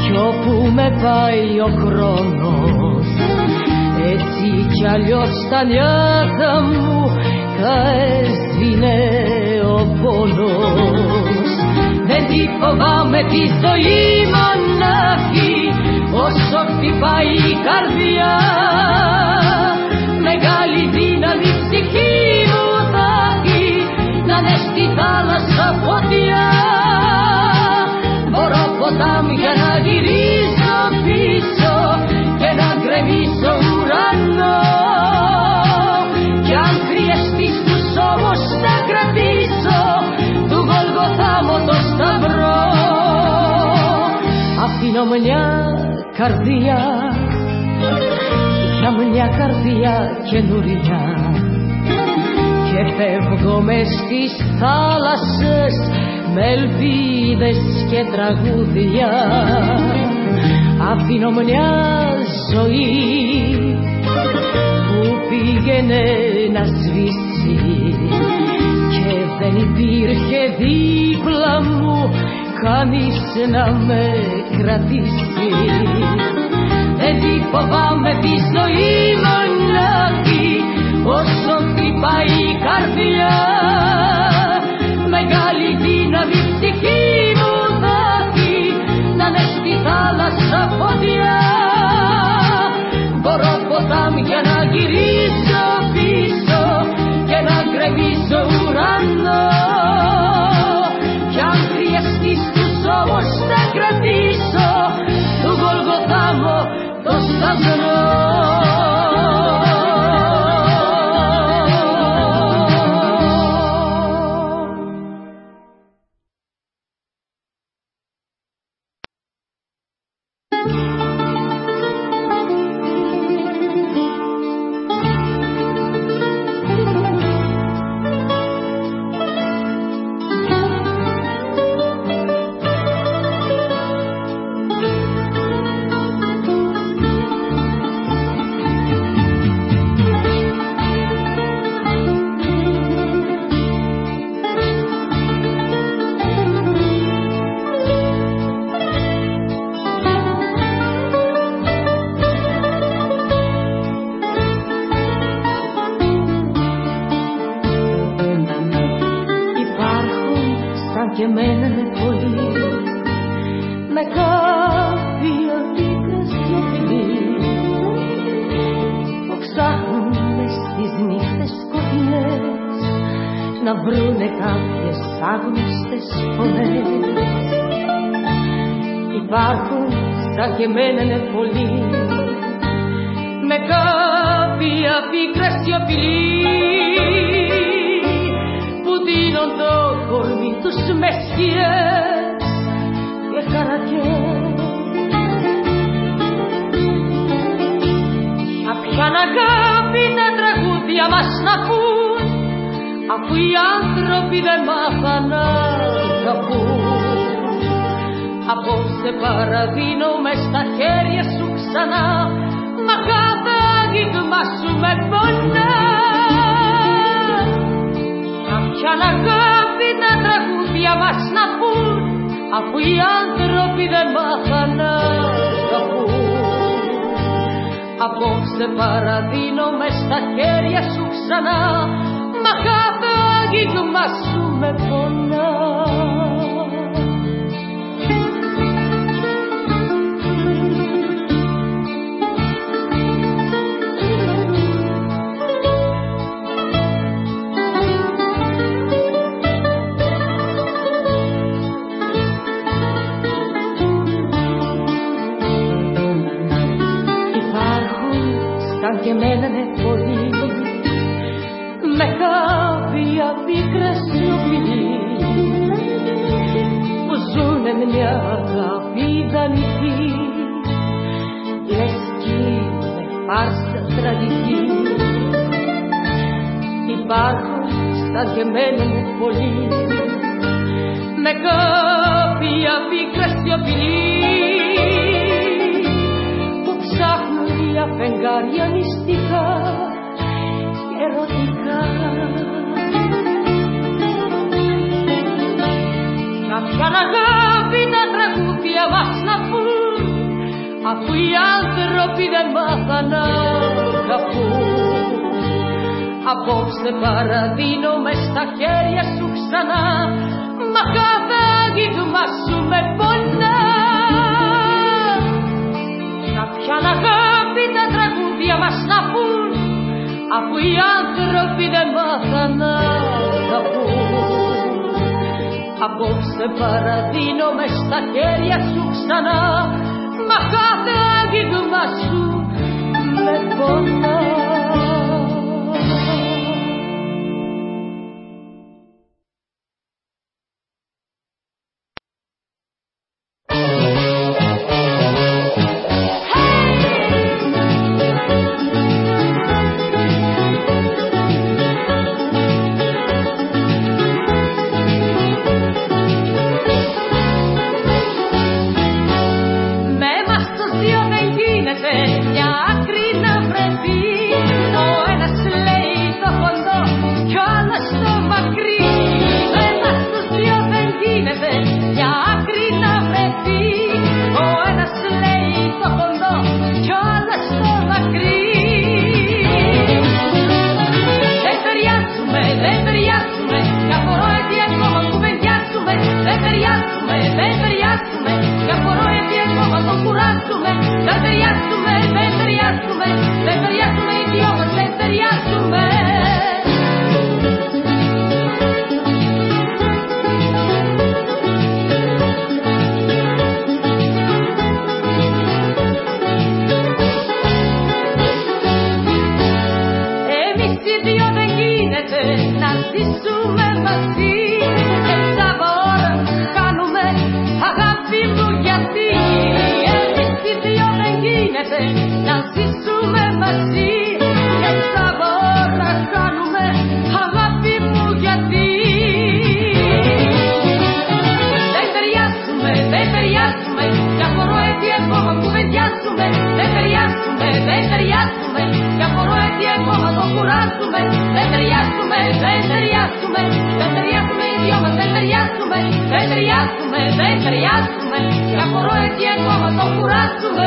κι όπου με πάει ο χρόνος έτσι κι αλλιώς τα νιάτα μου θα έσβηνε ο πόνος. Δεν τη φοβάμαι τη ζωή μονάχη όσο χτυπάει η καρδιά. Μεγάλη δύναμη ψυχή μου θα έχει να είναι στη θάλασσα φωτιά μπορώ ποτάμια να γυρίσω πίσω και να γκρεμίσω ουρανό. Κι αν χρειαστείς τους όμως θα κρατήσω του Γολγοθά μου το σταυρό. Αφήνω μια καρδιά για μια καρδιά καινούρια και φεύγω μες στις θάλασσες με ελπίδες και τραγούδια. Αφήνω μια ζωή που πήγαινε να σβήσει και δεν υπήρχε δίπλα μου κανείς να με κρατήσει. Δεν τη φοβάμαι τη και εμένα πολλοί με παραδίνομαι στα χέρια σου ξανά μα κάθε άγγιγμα σου με πονά. Ποιαν αγάπη τα τραγούδια μας να πούν αφού οι άνθρωποι δεν μάθαν να αγαπούν. Απόψε παραδίνομαι στα χέρια σου ξανά μα κάθε άγγιγμα σου με πονά. Και εμένα πολλοί με κάποια πίκρα σιωπηλή που ζουνε μια αγάπη ιδανική. Λες κι είναι φάρσα τραγική Υπάρχουν ήταν και μένουν πολύ. Με κάποια πίκρα σιωπηλή που ψάχνουν για φεγγάρια μυστικά και ερωτικά. Κάποια αγάπη τα τραγούδια μας να πούν αφού οι άνθρωποι δεν μάθαν να αγαπούν Απόψε παραδίνομαι στα χέρια σου ξανά Μα κάθε άγγιγμα σου με πονά. Κάποια αγάπη τα τραγούδια μας να πούν Αφού οι άνθρωποι δεν μάθαν να αγαπούν Απόψε παραδίνομαι στα χέρια σου ξανά Μα κάθε άγγιγμα σου με πονά Δυο δεν γίνεται να ζήσουμε μαζί. Έτσι κάνουμε αγάπη μου γιατί. Δυο δεν γίνεται να ζήσουμε μαζί. Έτσι από όλα Δεν ταιριάζουμε, δεν ταιριάζουμε. Για χωρώ έτσι εγώ Δεν ταιριάζουμε, δεν ταιριάζουμε. Διέχομαι το κουράσουμε, δεν ταιριάζουμε, δεν ταιριάζουμε, δεν ταιριάζουμε οι δυο μας, δεν ταιριάζουμε, δεν ταιριάζουμε, δεν ταιριάζουμε, για χωρώ έτσι ακόμα το κουράσουμε.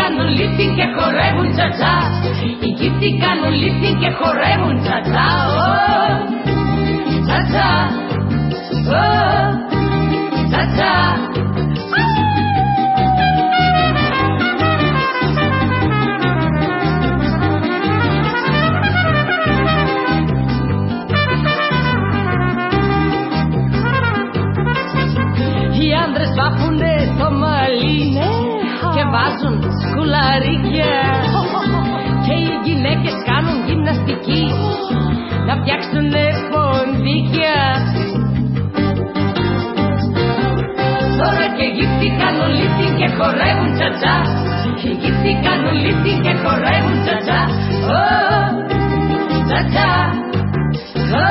Κάνουν lifting και χορεύουν τσατσά Οι Αιγύπτιοι κάνουν lifting και χορεύουν τσατσά Ω, Τσατσά Ω, χορεύουν τσατσά. Οι Αιγύπτιοι κάνουν lifting και χορεύουν τσατσά. Ω, τσατσά. Ω,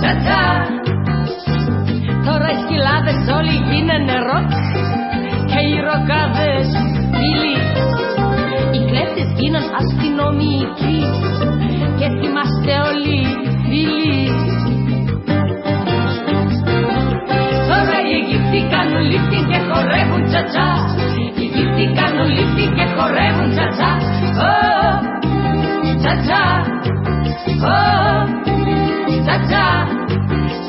τσατσά. Τώρα οι σκυλάδες όλοι γίνανε ροκ και οι ροκάδες φίλοι. Οι κλέφτες γίναν αστυνομικοί και θυμάστε όλοι φίλοι Αιγύπτιοι κάνουν lifting και χορεύουν τσατσά. Οι Αιγύπτιοι κάνουν lifting και χορεύουν τσατσά. Ω, τσατσά. Ω, τσατσά.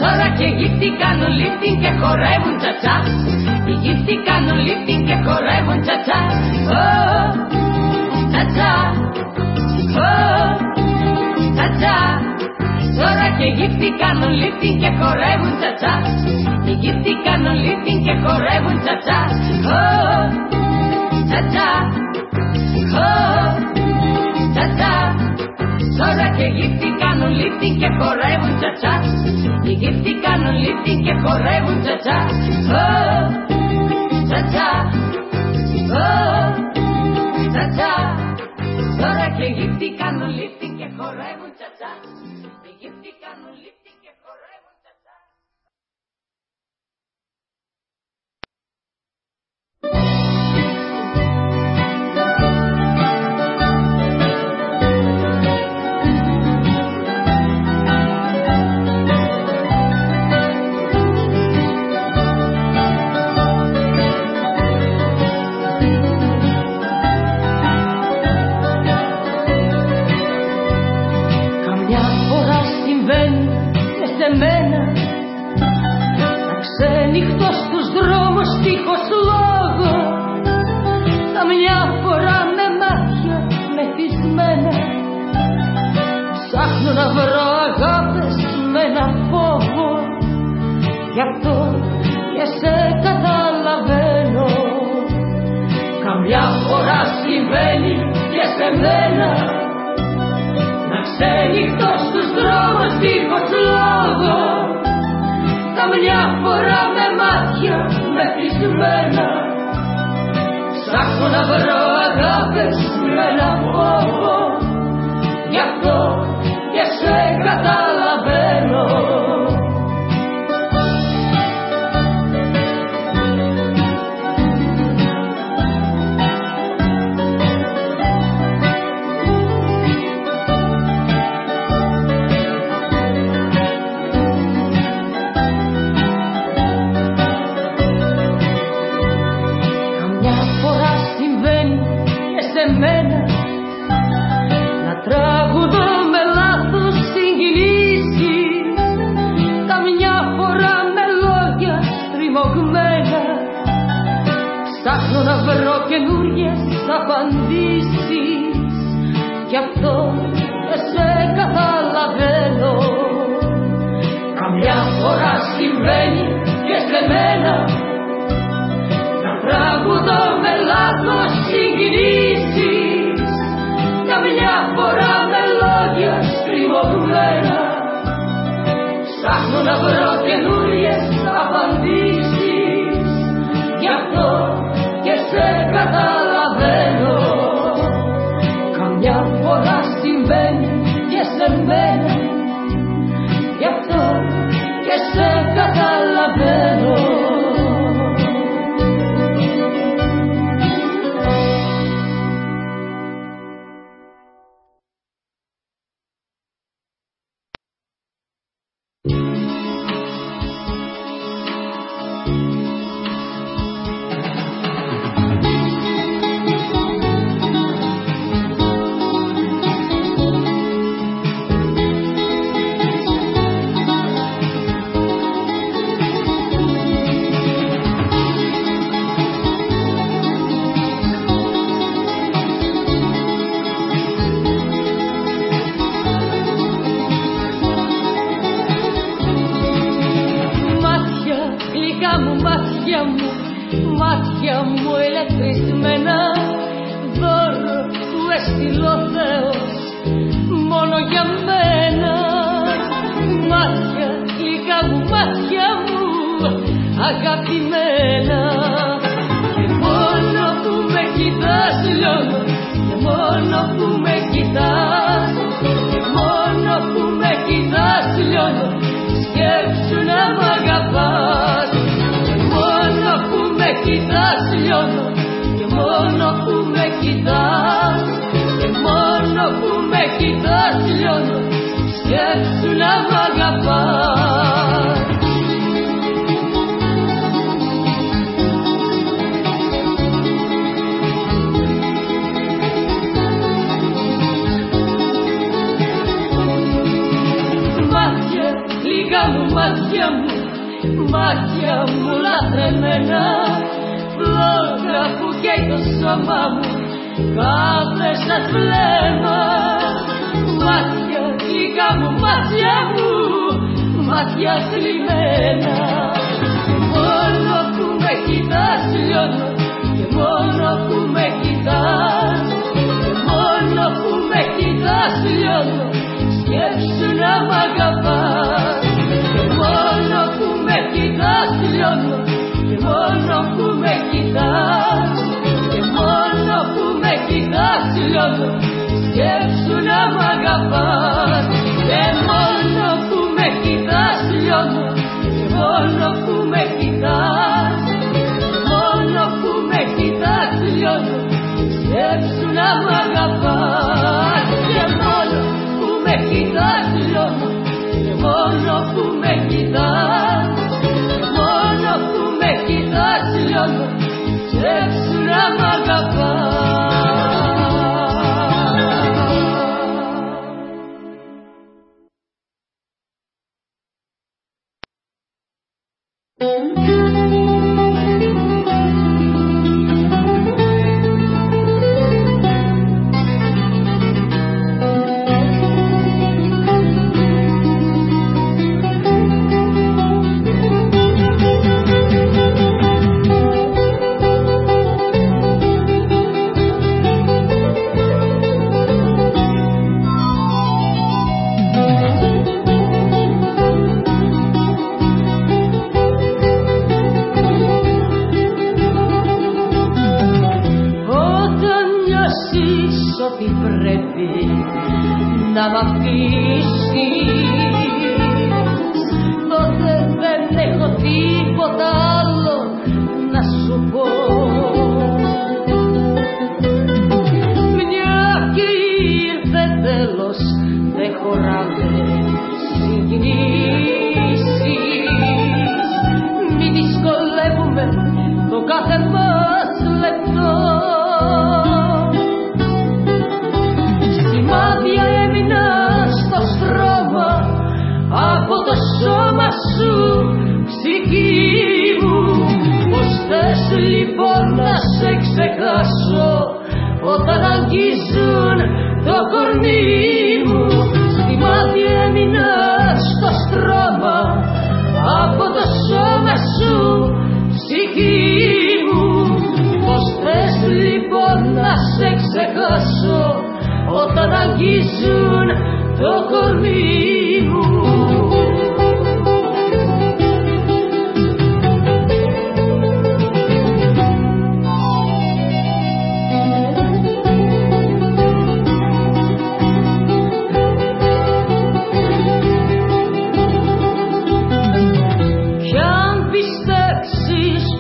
Τώρα και οι Αιγύπτιοι κάνουν lifting και χορεύουν τσατσά. Οι Αιγύπτιοι κάνουν lifting και χορεύουν τσατσά. Ω, τσατσά και οι Αιγύπτιοι κάνουν lifting και χορεύουν τσατσάς. Οι Αιγύπτιοι κάνουν lifting και χορεύουν τσατσάς. Ω, τσατσά. Ω, τσατσά. Τώρα και οι Αιγύπτιοι κάνουν lifting και χορεύουν τσατσάς. Οι Αιγύπτιοι κάνουν lifting και χορεύουν τσατσάς. Ω, τσατσά. Ω, τσατσά. Τώρα και οι Αιγύπτιοι κάνουν lifting και χορεύουν τσατσάς λόγος τείχος λόγο τα μια φορά με μάτια μεθυσμένα ψάχνω να βρω αγάπες με ένα φόβο γι' αυτό και σε καταλαβαίνω. Καμιά φορά συμβαίνει και σε μένα να ξενυχτώ στους δρόμους τείχος λόγο. Καμιά φορά με μάτια μεθυσμένα Ψάχνω να βρω αγάπες με ένα φόβο. Γι' αυτό και σε καταλαβαίνω. bajo la propia luz. μάτια μου, μάτια μου λατρεμένα Φλόγα που καίει το σώμα μου, κάθε σας βλέμμα. Μάτια γλυκά μου, μάτια μου, μάτια θλιμμένα. Μόνο που με κοιτάς λιώνω και μόνο που με κοιτάς. Μόνο που με κοιτάς λιώνω σκέψου να μ' αγαπάς. μόνο και μόνο που με κοιτάς και μόνο που με κοιτάς λιώνω. Σκέψου να μ' αγαπάς και μόνο που με κοιτάς λιώνω. Και μόνο που με κοιτάς μόνο που με κοιτάς λιώνω. Σκέψου να μ' αγαπάς και μόνο που με κοιτάς λιώνω. Και μόνο που με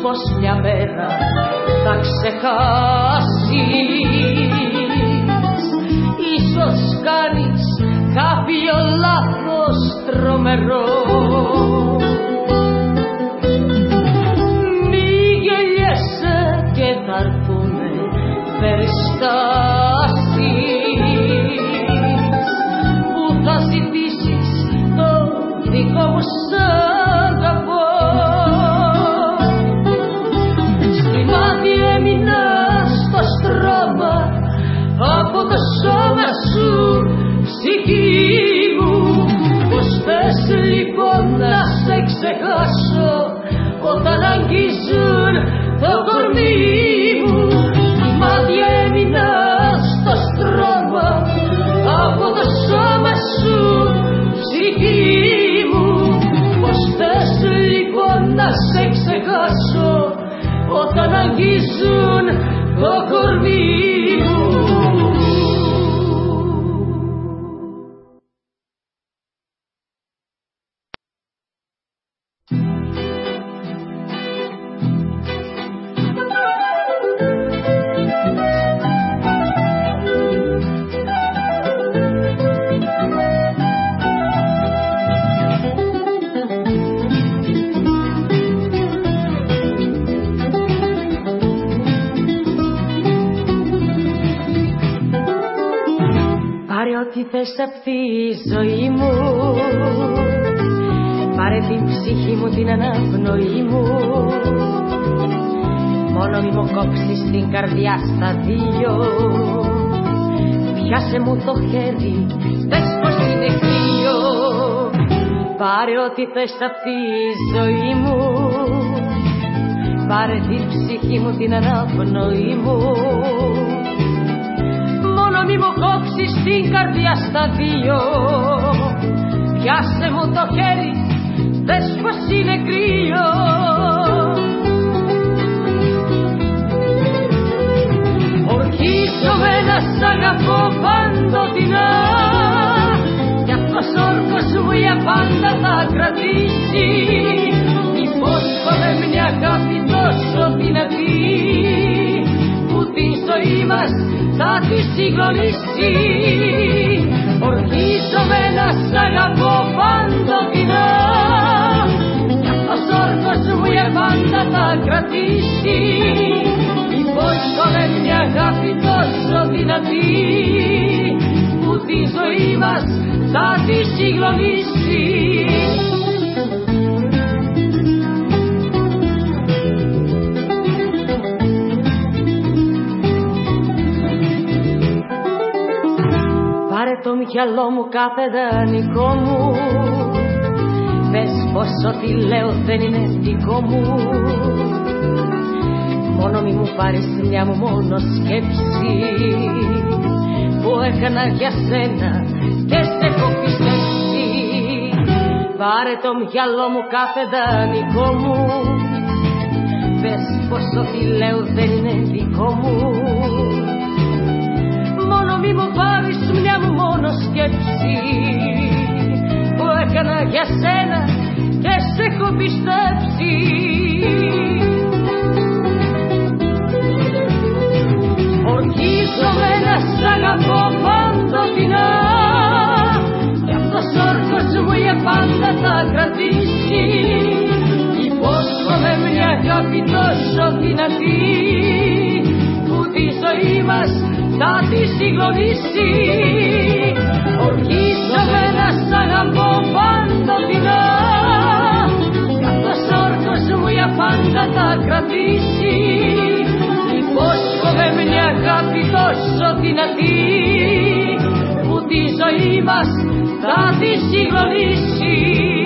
πως μια μέρα θα ξεχάσεις. Ίσως κάνεις κάποιο λάθος τρομερό. Μη γελιέσαι και θα έρθουνε περιστάσεις You. Θες απ' τη ζωή μου. Πάρε την ψυχή μου, την αναπνοή μου. Μόνο μη μου κόψεις την καρδιά στα δύο. Πιάσε μου το χέρι, δες πως είναι κρύο. Ορκίζομαι να σ' αγαπώ παντοτινά κρατήσει. Υπόσχομαι μια αγάπη τόσο δυνατή που την ζωή μας θα τη συγκλονίσει. Ορκίζομαι να σ' αγαπώ παντοτινά Κι αυτός ο όρκος μου για πάντα θα κρατήσει. Υπόσχομαι μια αγάπη τόσο δυνατή που τη ζωή μας θα τη συγκλονίσεις. Πάρε το μυαλό μου κάθε δανεικό μου. Πες πως ό,τι λέω δεν είναι δικό μου. Μόνο μη μου πάρεις μια μου μόνο σκέψη Που έκανα για σένα και σε έχω πιστέψει Πάρε το μυαλό μου κάθε δανεικό μου. Πες πως ό,τι λέω δεν είναι δικό μου. Μόνο μη μου πάρεις μια μου μόνο σκέψη σκέψη που έκανα για σένα και σε έχω πιστέψει. Ορκίζομαι να σ' αγαπώ θα κρατήσει. Υπόσχομαι μια αγάπη τόσο δυνατή που τη ζωή μας θα τη συγκλονίσει. Ορκίζομαι να σ' αγαπώ παντοτινά κι αυτός ο όρκος μου για πάντα θα κρατήσει. Υπόσχομαι μια αγάπη τόσο δυνατή που τη ζωή μας da ti si voliši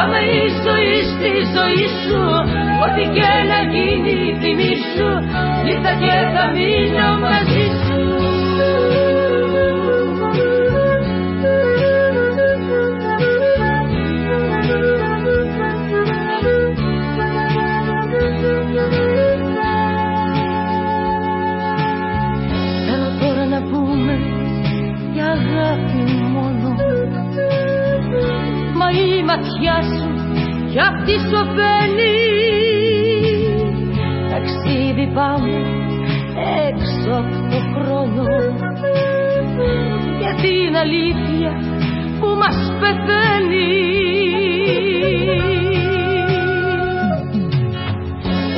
Θα με η ζωή στη ζωή σου Ό,τι και να γίνει θυμίσου Ήρθα και θα μείνω μαζί σου η ματιά σου κι αυτή σωπαίνει Ταξίδι πάμε έξω από το χρόνο. Για την αλήθεια που μας πεθαίνει.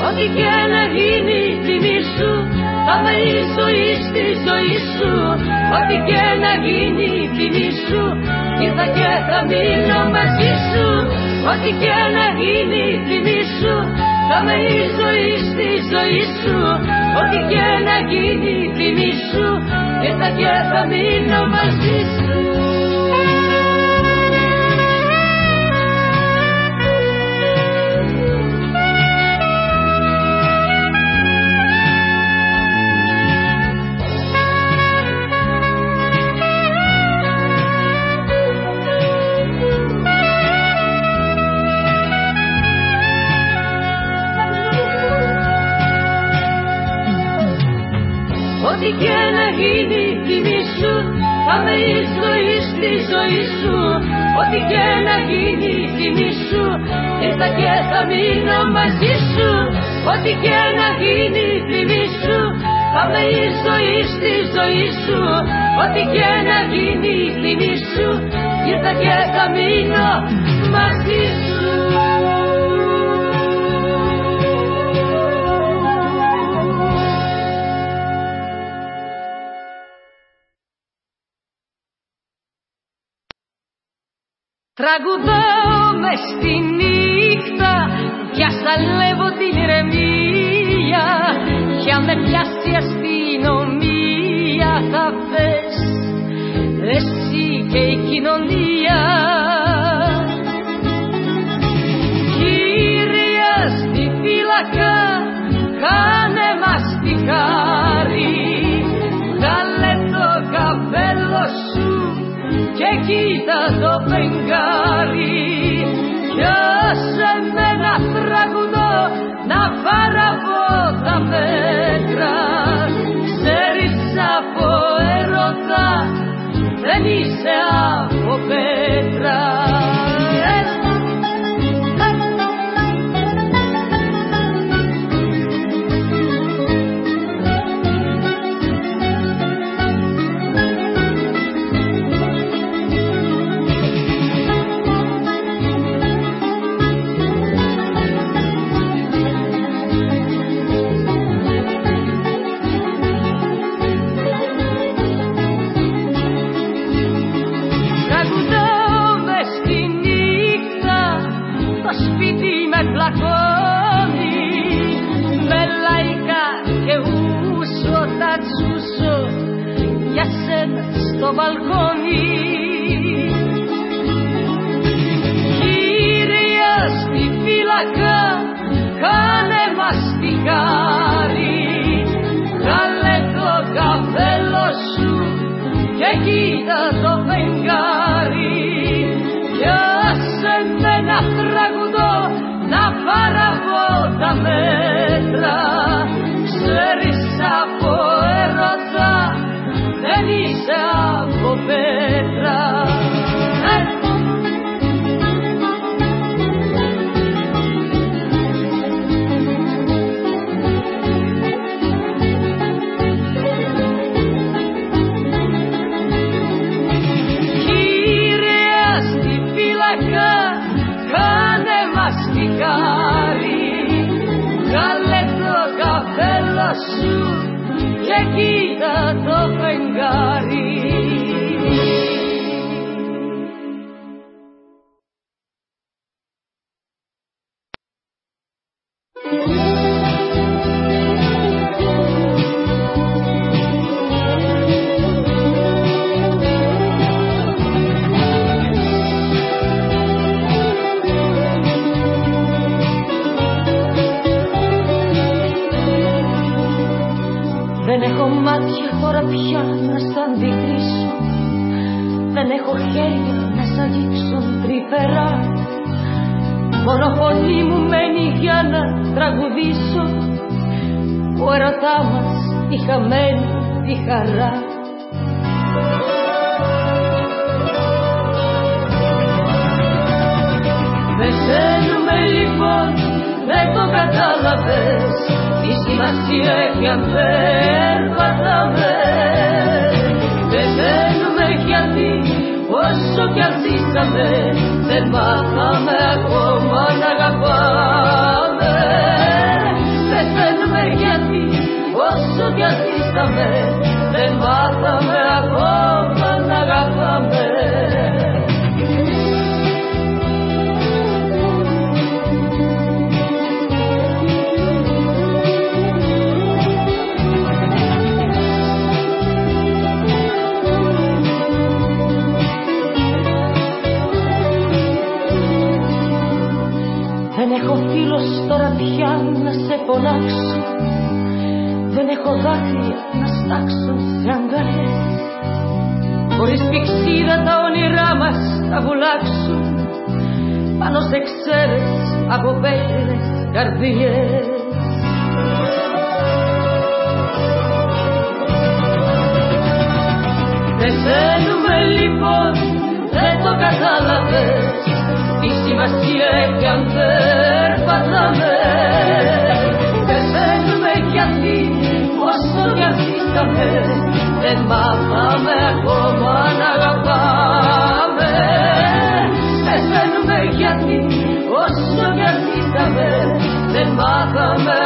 Ό,τι και να γίνει θυμίσου Θα με η ζωή στη ζωή σου. Ό,τι και να γίνει θυμίσου Ήρθα και θα μείνω μαζί σου Ό,τι και να γίνει θυμίσου Θα με η ζωή στη ζωή σου. Ό,τι και να γίνει θυμίσου Ήρθα και θα μείνω μαζί σου ζωή σου. Ό,τι και να γίνει θυμίσου Ήρθα και θα μείνω μαζί σου. Ό,τι και να γίνει θυμίσου Θα με η ζωή στη ζωή σου. Ό,τι και να γίνει θυμίσου Ήρθα και θα μείνω μαζί σου Τραγουδάω με στη νύχτα Διασαλεύω την ηρεμία. Για με πιάσει αστυνομία Θα πες εσύ και η κοινωνία Κύρια στη φύλακα Κάνε μας τη χάρη. Βγάλε το καπέλο σου και κοίτα το φεγγάρι κι και κοίτα κατάλαβες Τι σημασία έχει αν περπατάμε. Πεθαίνουμε γιατί όσο κι αν ζήσαμε Δεν μάθαμε ακόμα να αγαπάμε. Πεθαίνουμε γιατί όσο κι αν ζήσαμε έχω φίλος τώρα πια να σε φωνάξω. Δεν έχω δάκρυα να στάξω σε αγκαλιές Χωρίς πηξίδα τα όνειρά μας θα βουλάξουν. Πάνω σε ξέρες από πέτρινες καρδιές Πεθαίνουμε λοιπόν, δεν το κατάλαβες. Τις σημασία έχει αν περπατάμε Πεθαίνουμε γιατί όσο κι αν ζήσαμε Δεν μάθαμε ακόμα να αγαπάμε. Πεθαίνουμε γιατί όσο κι αν ζήσαμε Δεν μάθαμε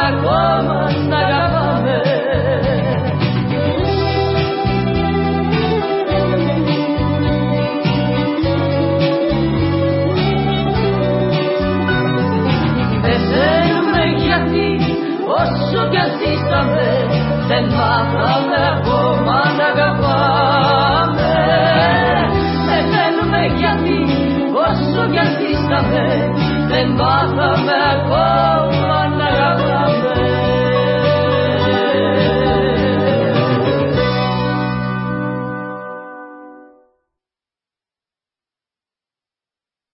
Then bother me